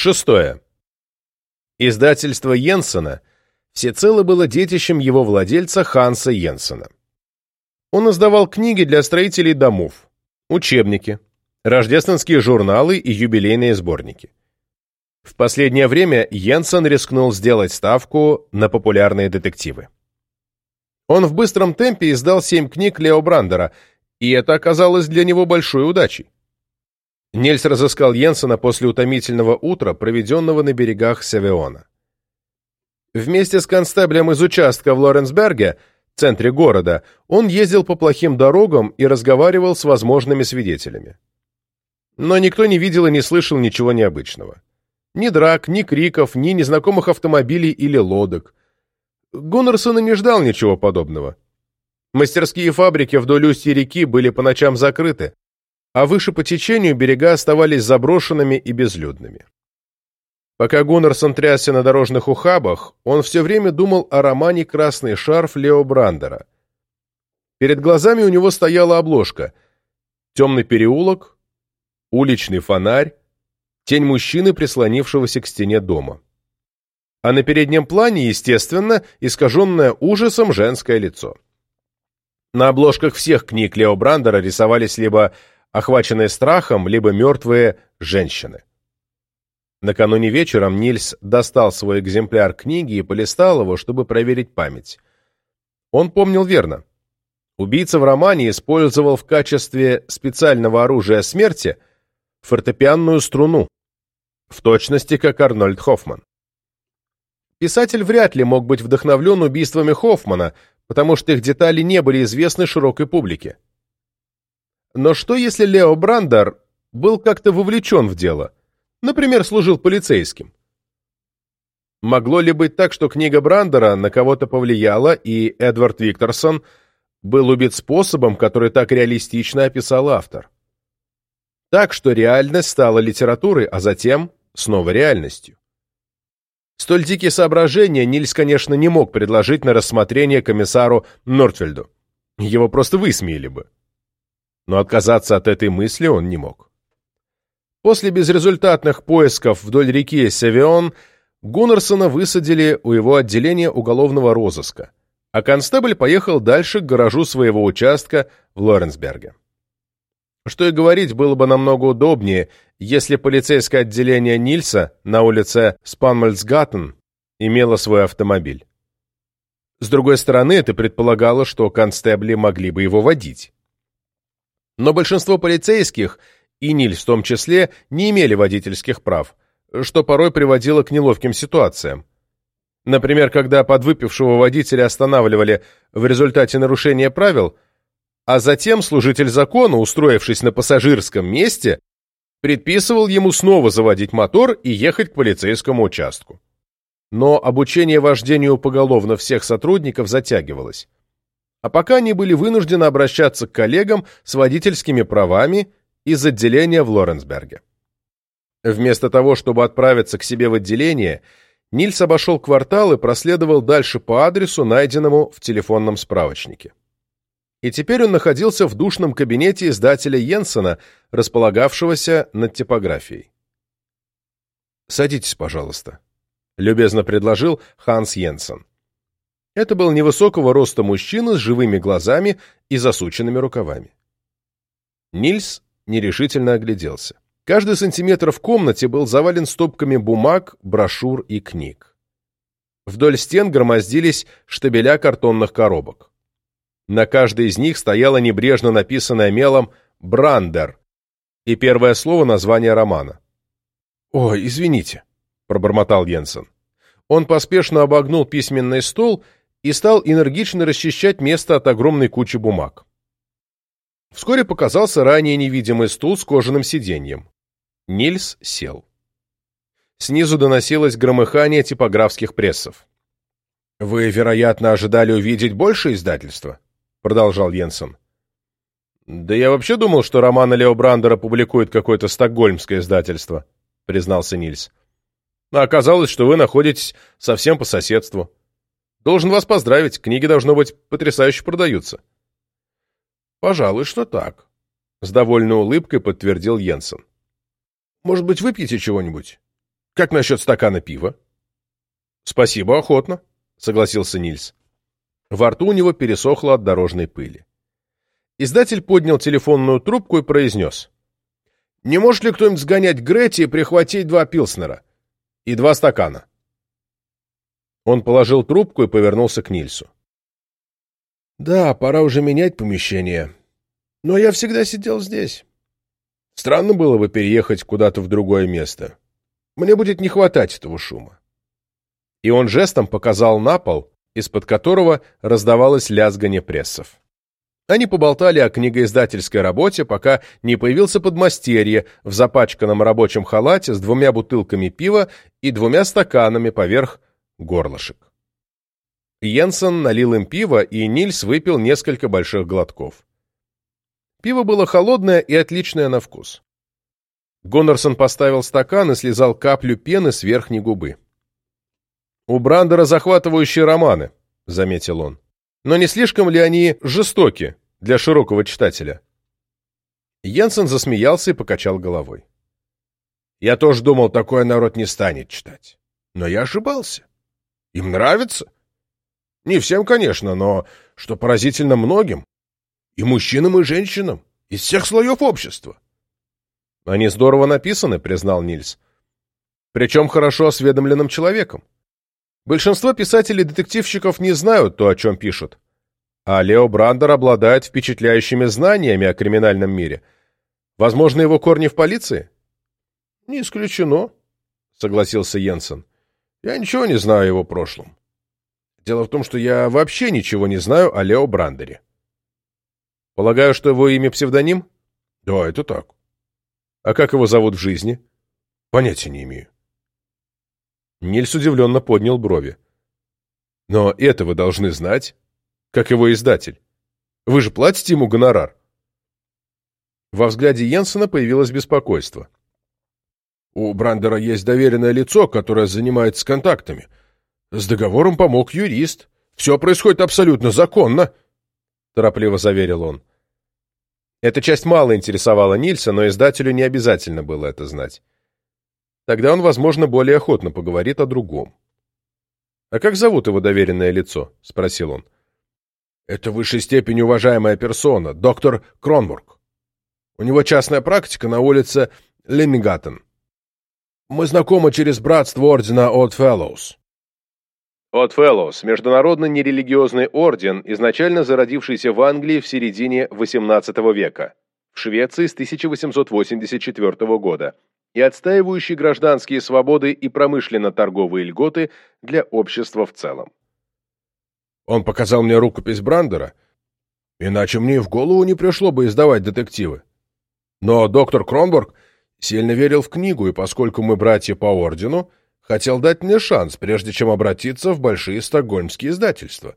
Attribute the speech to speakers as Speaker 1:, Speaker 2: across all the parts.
Speaker 1: Шестое. Издательство Йенсена всецело было детищем его владельца Ханса Йенсена. Он издавал книги для строителей домов, учебники, рождественские журналы и юбилейные сборники. В последнее время Йенсен рискнул сделать ставку на популярные детективы. Он в быстром темпе издал семь книг Лео Брандера, и это оказалось для него большой удачей. Нельс разыскал Йенсена после утомительного утра, проведенного на берегах Севеона. Вместе с констеблем из участка в Лоренсберге, центре города, он ездил по плохим дорогам и разговаривал с возможными свидетелями. Но никто не видел и не слышал ничего необычного. Ни драк, ни криков, ни незнакомых автомобилей или лодок. Гуннерсон и не ждал ничего подобного. Мастерские фабрики вдоль устья реки были по ночам закрыты, а выше по течению берега оставались заброшенными и безлюдными. Пока Гуннерсон трясся на дорожных ухабах, он все время думал о романе «Красный шарф» Лео Брандера. Перед глазами у него стояла обложка «Темный переулок», «Уличный фонарь», тень мужчины, прислонившегося к стене дома. А на переднем плане, естественно, искаженное ужасом женское лицо. На обложках всех книг Лео Брандера рисовались либо охваченные страхом, либо мертвые женщины. Накануне вечером Нильс достал свой экземпляр книги и полистал его, чтобы проверить память. Он помнил верно. Убийца в романе использовал в качестве специального оружия смерти фортепианную струну, в точности как Арнольд Хоффман. Писатель вряд ли мог быть вдохновлен убийствами Хоффмана, потому что их детали не были известны широкой публике. Но что если Лео Брандер был как-то вовлечен в дело? Например, служил полицейским? Могло ли быть так, что книга Брандера на кого-то повлияла, и Эдвард Викторсон был убит способом, который так реалистично описал автор? Так, что реальность стала литературой, а затем снова реальностью. Столь дикие соображения Нильс, конечно, не мог предложить на рассмотрение комиссару Нортфельду. Его просто высмеяли бы. Но отказаться от этой мысли он не мог. После безрезультатных поисков вдоль реки Севион Гуннерсона высадили у его отделения уголовного розыска, а констебль поехал дальше к гаражу своего участка в Лоренсберге. Что и говорить, было бы намного удобнее, если полицейское отделение Нильса на улице Спанмальцгаттен имело свой автомобиль. С другой стороны, это предполагало, что констебли могли бы его водить. Но большинство полицейских, и Нильс в том числе, не имели водительских прав, что порой приводило к неловким ситуациям. Например, когда подвыпившего водителя останавливали в результате нарушения правил – а затем служитель закона, устроившись на пассажирском месте, предписывал ему снова заводить мотор и ехать к полицейскому участку. Но обучение вождению поголовно всех сотрудников затягивалось. А пока они были вынуждены обращаться к коллегам с водительскими правами из отделения в Лоренсберге. Вместо того, чтобы отправиться к себе в отделение, Нильс обошел квартал и проследовал дальше по адресу, найденному в телефонном справочнике и теперь он находился в душном кабинете издателя Йенсена, располагавшегося над типографией. «Садитесь, пожалуйста», — любезно предложил Ханс Йенсен. Это был невысокого роста мужчина с живыми глазами и засученными рукавами. Нильс нерешительно огляделся. Каждый сантиметр в комнате был завален стопками бумаг, брошюр и книг. Вдоль стен громоздились штабеля картонных коробок. На каждой из них стояло небрежно написанное мелом «Брандер» и первое слово названия романа. «Ой, извините», — пробормотал Йенсен. Он поспешно обогнул письменный стол и стал энергично расчищать место от огромной кучи бумаг. Вскоре показался ранее невидимый стул с кожаным сиденьем. Нильс сел. Снизу доносилось громыхание типографских прессов. «Вы, вероятно, ожидали увидеть больше издательства?» — продолжал Йенсен. «Да я вообще думал, что романы Лео Брандера публикует какое-то стокгольмское издательство», — признался Нильс. «А оказалось, что вы находитесь совсем по соседству. Должен вас поздравить, книги, должно быть, потрясающе продаются». «Пожалуй, что так», — с довольной улыбкой подтвердил Йенсен. «Может быть, выпьете чего-нибудь? Как насчет стакана пива? Спасибо, охотно, согласился Нильс. Во рту у него пересохло от дорожной пыли. Издатель поднял телефонную трубку и произнес. «Не может ли кто-нибудь сгонять Гретти и прихватить два пилснера? И два стакана?» Он положил трубку и повернулся к Нильсу. «Да, пора уже менять помещение. Но я всегда сидел здесь. Странно было бы переехать куда-то в другое место. Мне будет не хватать этого шума. И он жестом показал на пол, из-под которого раздавалось лязгание прессов. Они поболтали о книгоиздательской работе, пока не появился подмастерье в запачканном рабочем халате с двумя бутылками пива и двумя стаканами поверх горлышек. Йенсен налил им пиво, и Нильс выпил несколько больших глотков. Пиво было холодное и отличное на вкус. Гонорсон поставил стакан и слезал каплю пены с верхней губы. «У Брандера захватывающие романы», — заметил он. «Но не слишком ли они жестоки для широкого читателя?» Йенсен засмеялся и покачал головой. «Я тоже думал, такое народ не станет читать. Но я ошибался. Им нравится. Не всем, конечно, но, что поразительно многим. И мужчинам, и женщинам. Из всех слоев общества. Они здорово написаны, признал Нильс. Причем хорошо осведомленным человеком. Большинство писателей-детективщиков не знают то, о чем пишут. А Лео Брандер обладает впечатляющими знаниями о криминальном мире. Возможно, его корни в полиции? Не исключено, согласился Йенсен. Я ничего не знаю о его прошлом. Дело в том, что я вообще ничего не знаю о Лео Брандере. Полагаю, что его имя псевдоним? Да, это так. А как его зовут в жизни? Понятия не имею. Нильс удивленно поднял брови. Но это вы должны знать, как его издатель. Вы же платите ему гонорар. Во взгляде Йенсена появилось беспокойство. У Брандера есть доверенное лицо, которое занимается контактами. С договором помог юрист. Все происходит абсолютно законно, — торопливо заверил он. Эта часть мало интересовала Нильса, но издателю не обязательно было это знать. Тогда он, возможно, более охотно поговорит о другом. «А как зовут его доверенное лицо?» — спросил он. «Это в высшей степени уважаемая персона, доктор Кронбург. У него частная практика на улице Леммигаттен. Мы знакомы через братство ордена Odd Fellows. Odd Fellows – международный нерелигиозный орден, изначально зародившийся в Англии в середине XVIII века, в Швеции с 1884 года, и отстаивающий гражданские свободы и промышленно-торговые льготы для общества в целом. Он показал мне рукопись Брандера, иначе мне в голову не пришло бы издавать детективы. Но доктор Кронборг сильно верил в книгу, и поскольку мы братья по ордену, хотел дать мне шанс, прежде чем обратиться в большие стокгольмские издательства.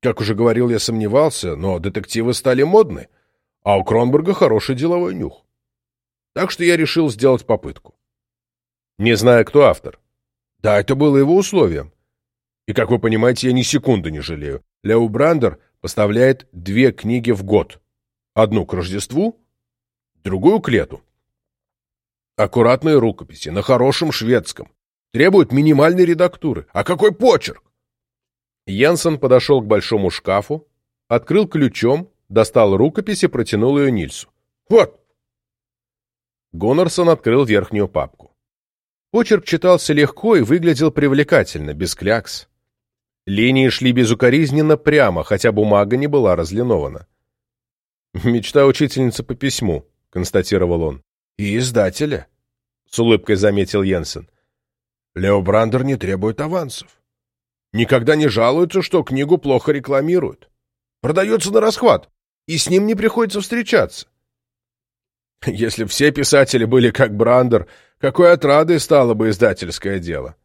Speaker 1: Как уже говорил, я сомневался, но детективы стали модны, а у Кронберга хороший деловой нюх. Так что я решил сделать попытку. Не зная, кто автор. Да, это было его условием. И, как вы понимаете, я ни секунды не жалею. Лео Брандер поставляет две книги в год. Одну к Рождеству, другую к лету. Аккуратные рукописи, на хорошем шведском. Требует минимальной редактуры. А какой почерк? Янсен подошел к большому шкафу, открыл ключом, достал рукопись и протянул ее Нильсу. «Вот!» Гонорсон открыл верхнюю папку. Почерк читался легко и выглядел привлекательно, без клякс. Линии шли безукоризненно прямо, хотя бумага не была разлинована. «Мечта учительницы по письму», — констатировал он. «И издателя», — с улыбкой заметил Йенсен. Лео Брандер не требует авансов. Никогда не жалуется, что книгу плохо рекламируют. Продается на расхват, и с ним не приходится встречаться. Если все писатели были как Брандер, какой отрадой стало бы издательское дело?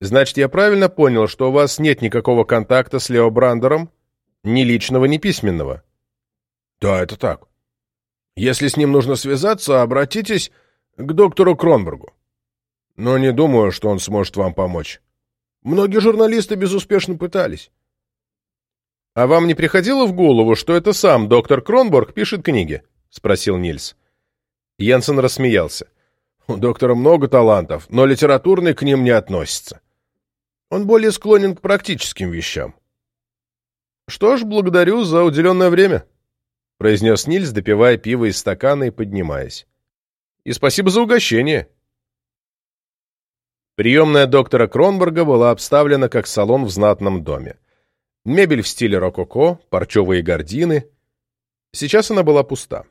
Speaker 1: Значит, я правильно понял, что у вас нет никакого контакта с Лео Брандером? Ни личного, ни письменного? Да, это так. Если с ним нужно связаться, обратитесь к доктору Кронбергу но не думаю, что он сможет вам помочь. Многие журналисты безуспешно пытались. А вам не приходило в голову, что это сам доктор Кронборг пишет книги? спросил Нильс. Янсен рассмеялся. У доктора много талантов, но литературный к ним не относится. Он более склонен к практическим вещам. Что ж, благодарю за уделенное время, произнес Нильс, допивая пиво из стакана и поднимаясь. И спасибо за угощение. Приемная доктора Кронберга была обставлена как салон в знатном доме. Мебель в стиле рококо, парчевые гардины. Сейчас она была пуста.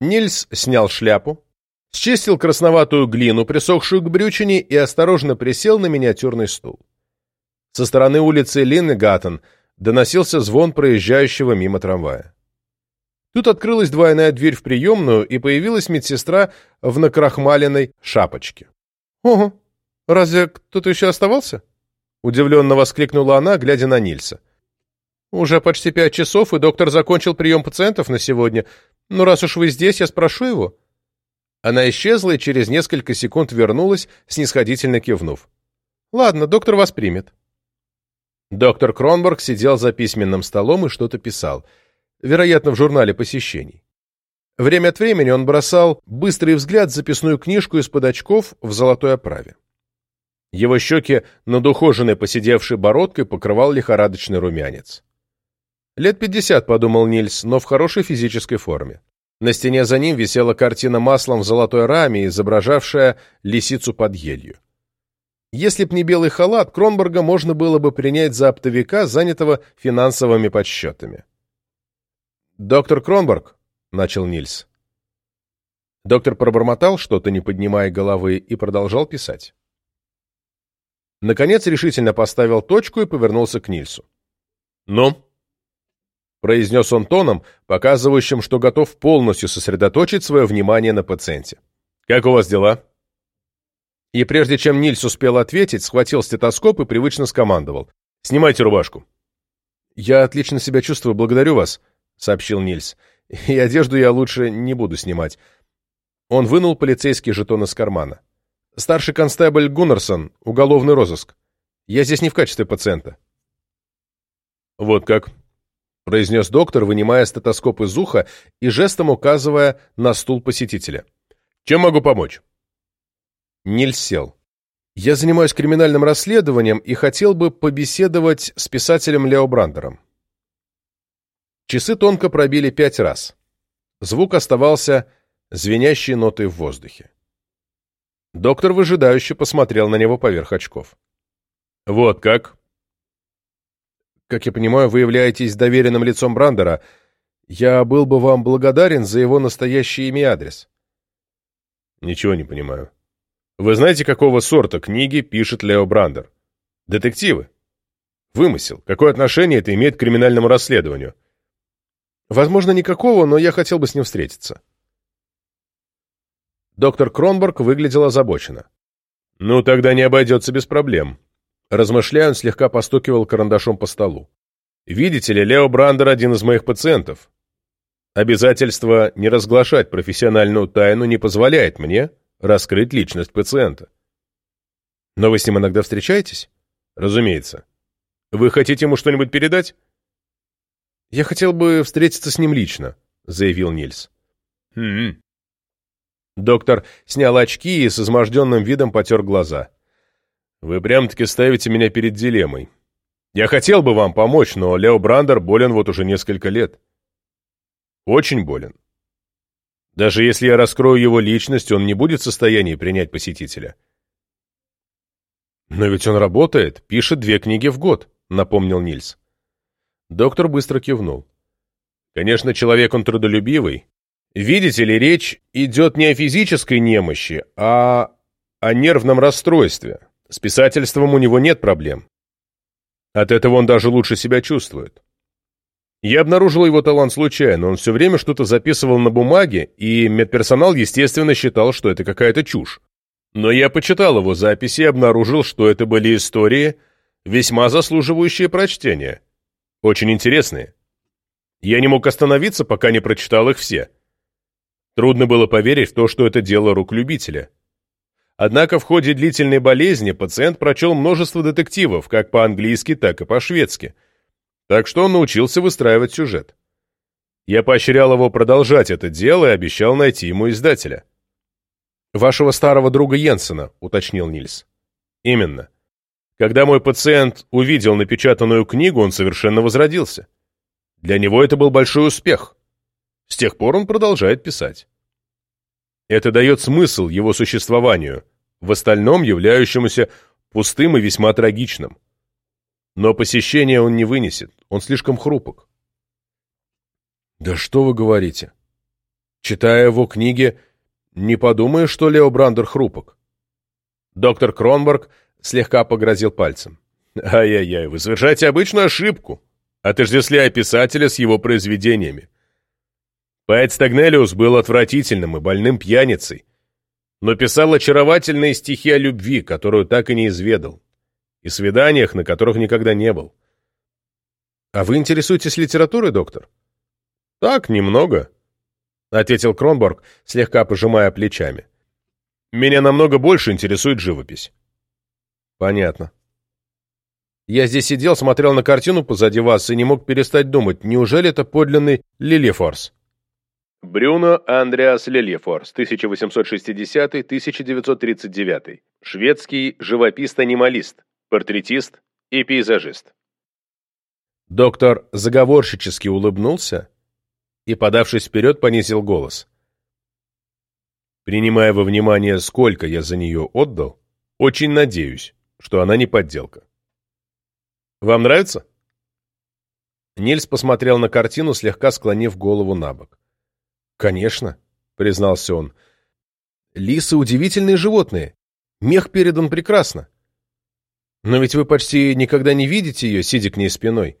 Speaker 1: Нильс снял шляпу, счистил красноватую глину, присохшую к брючине, и осторожно присел на миниатюрный стул. Со стороны улицы Линнегаттен доносился звон проезжающего мимо трамвая. Тут открылась двойная дверь в приемную, и появилась медсестра в накрахмаленной шапочке. «Ого, разве кто-то еще оставался?» Удивленно воскликнула она, глядя на Нильса. «Уже почти пять часов, и доктор закончил прием пациентов на сегодня. Но раз уж вы здесь, я спрошу его». Она исчезла и через несколько секунд вернулась, снисходительно кивнув. «Ладно, доктор вас примет». Доктор Кронборг сидел за письменным столом и что-то писал, вероятно, в журнале посещений. Время от времени он бросал быстрый взгляд в записную книжку из-под очков в золотой оправе. Его щеки над ухоженной посидевшей бородкой покрывал лихорадочный румянец. «Лет пятьдесят», — подумал Нильс, но в хорошей физической форме. На стене за ним висела картина маслом в золотой раме, изображавшая лисицу под елью. Если б не белый халат, Кронберга можно было бы принять за оптовика, занятого финансовыми подсчетами. «Доктор Кронберг», — начал Нильс. Доктор пробормотал что-то, не поднимая головы, и продолжал писать. Наконец решительно поставил точку и повернулся к Нильсу. «Ну?» произнес он тоном, показывающим, что готов полностью сосредоточить свое внимание на пациенте. «Как у вас дела?» И прежде чем Нильс успел ответить, схватил стетоскоп и привычно скомандовал. «Снимайте рубашку». «Я отлично себя чувствую, благодарю вас», — сообщил Нильс. «И одежду я лучше не буду снимать». Он вынул полицейский жетон из кармана. «Старший констебль Гуннерсон, уголовный розыск. Я здесь не в качестве пациента». «Вот как», — произнес доктор, вынимая стетоскоп из уха и жестом указывая на стул посетителя. «Чем могу помочь?» Нильс сел. «Я занимаюсь криминальным расследованием и хотел бы побеседовать с писателем Лео Брандером». Часы тонко пробили пять раз. Звук оставался звенящей нотой в воздухе. Доктор выжидающе посмотрел на него поверх очков. «Вот как?» Как я понимаю, вы являетесь доверенным лицом Брандера. Я был бы вам благодарен за его настоящее имя и адрес. Ничего не понимаю. Вы знаете, какого сорта книги пишет Лео Брандер? Детективы. Вымысел. Какое отношение это имеет к криминальному расследованию? Возможно, никакого, но я хотел бы с ним встретиться. Доктор Кронборг выглядел озабоченно. Ну, тогда не обойдется без проблем. Размышляя, он слегка постукивал карандашом по столу. «Видите ли, Лео Брандер один из моих пациентов. Обязательство не разглашать профессиональную тайну не позволяет мне раскрыть личность пациента. Но вы с ним иногда встречаетесь? Разумеется. Вы хотите ему что-нибудь передать? Я хотел бы встретиться с ним лично, заявил Нильс. Хм. Доктор снял очки и с изможденным видом потер глаза. Вы прям-таки ставите меня перед дилеммой. Я хотел бы вам помочь, но Лео Брандер болен вот уже несколько лет. Очень болен. Даже если я раскрою его личность, он не будет в состоянии принять посетителя. Но ведь он работает, пишет две книги в год, напомнил Нильс. Доктор быстро кивнул. Конечно, человек он трудолюбивый. Видите ли, речь идет не о физической немощи, а о нервном расстройстве. С писательством у него нет проблем. От этого он даже лучше себя чувствует. Я обнаружил его талант случайно, он все время что-то записывал на бумаге, и медперсонал, естественно, считал, что это какая-то чушь. Но я почитал его записи и обнаружил, что это были истории, весьма заслуживающие прочтения. Очень интересные. Я не мог остановиться, пока не прочитал их все. Трудно было поверить в то, что это дело рук любителя. Однако в ходе длительной болезни пациент прочел множество детективов, как по-английски, так и по-шведски. Так что он научился выстраивать сюжет. Я поощрял его продолжать это дело и обещал найти ему издателя. «Вашего старого друга Йенсена», — уточнил Нильс. «Именно. Когда мой пациент увидел напечатанную книгу, он совершенно возродился. Для него это был большой успех. С тех пор он продолжает писать. Это дает смысл его существованию, в остальном являющемуся пустым и весьма трагичным. Но посещения он не вынесет, он слишком хрупок. Да что вы говорите? Читая его книги, не подумаешь, что Лео Брандер хрупок. Доктор Кронберг слегка погрозил пальцем. «Ай-яй-яй, вы совершаете обычную ошибку, отождествляя писателя с его произведениями. Поэт Стагнелиус был отвратительным и больным пьяницей, но писал очаровательные стихи о любви, которую так и не изведал, и свиданиях, на которых никогда не был. «А вы интересуетесь литературой, доктор?» «Так, немного», — ответил Кронборг, слегка пожимая плечами. «Меня намного больше интересует живопись». «Понятно. Я здесь сидел, смотрел на картину позади вас и не мог перестать думать, неужели это подлинный Лилифорс?»
Speaker 2: Брюно Андреас Лельефорс, 1860-1939, шведский живопист-анималист, портретист и пейзажист.
Speaker 1: Доктор заговорщически улыбнулся и, подавшись вперед, понизил голос. Принимая во внимание, сколько я за нее отдал, очень надеюсь, что она не подделка. Вам нравится? Нильс посмотрел на картину, слегка склонив голову на бок. «Конечно», — признался он. «Лисы — удивительные животные. Мех передан прекрасно. Но ведь вы почти никогда не видите ее, сидя к ней спиной.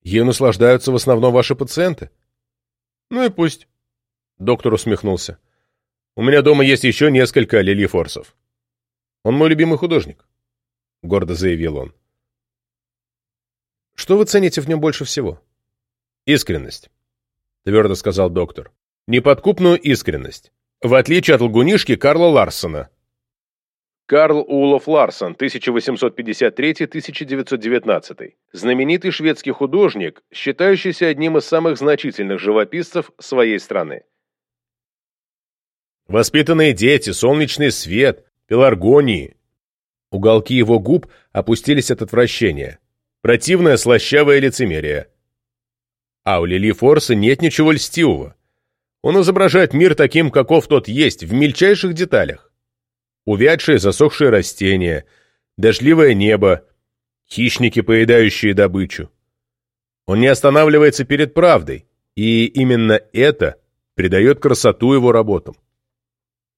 Speaker 1: Ею наслаждаются в основном ваши пациенты». «Ну и пусть», — доктор усмехнулся. «У меня дома есть еще несколько лилифорсов. Он мой любимый художник», — гордо заявил он. «Что вы цените в нем больше всего?» «Искренность», — твердо сказал доктор неподкупную искренность, в отличие от лгунишки Карла Ларсона.
Speaker 2: Карл Улов Ларсон, 1853-1919, знаменитый шведский художник, считающийся одним из самых значительных живописцев своей страны.
Speaker 1: Воспитанные дети, солнечный свет, пеларгонии. Уголки его губ опустились от отвращения. Противное слащавое лицемерие. А у Лили Форса нет ничего льстивого. Он изображает мир таким, каков тот есть, в мельчайших деталях. Увядшие засохшие растения, дождливое небо, хищники, поедающие добычу. Он не останавливается перед правдой, и именно это придает красоту его работам.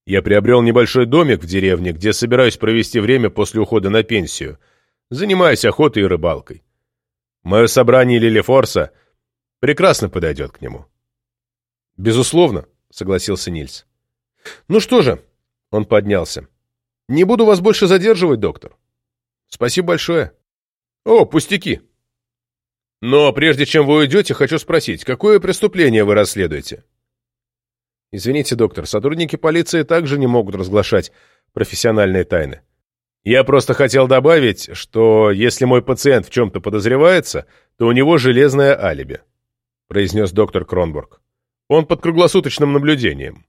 Speaker 1: Я приобрел небольшой домик в деревне, где собираюсь провести время после ухода на пенсию, занимаясь охотой и рыбалкой. Мое собрание Лилифорса прекрасно подойдет к нему. «Безусловно», — согласился Нильс. «Ну что же», — он поднялся. «Не буду вас больше задерживать, доктор. Спасибо большое». «О, пустяки!» «Но прежде чем вы уйдете, хочу спросить, какое преступление вы расследуете?» «Извините, доктор, сотрудники полиции также не могут разглашать профессиональные тайны. Я просто хотел добавить, что если мой пациент в чем-то подозревается, то у него железное алиби», — произнес доктор Кронбург. Он под круглосуточным наблюдением.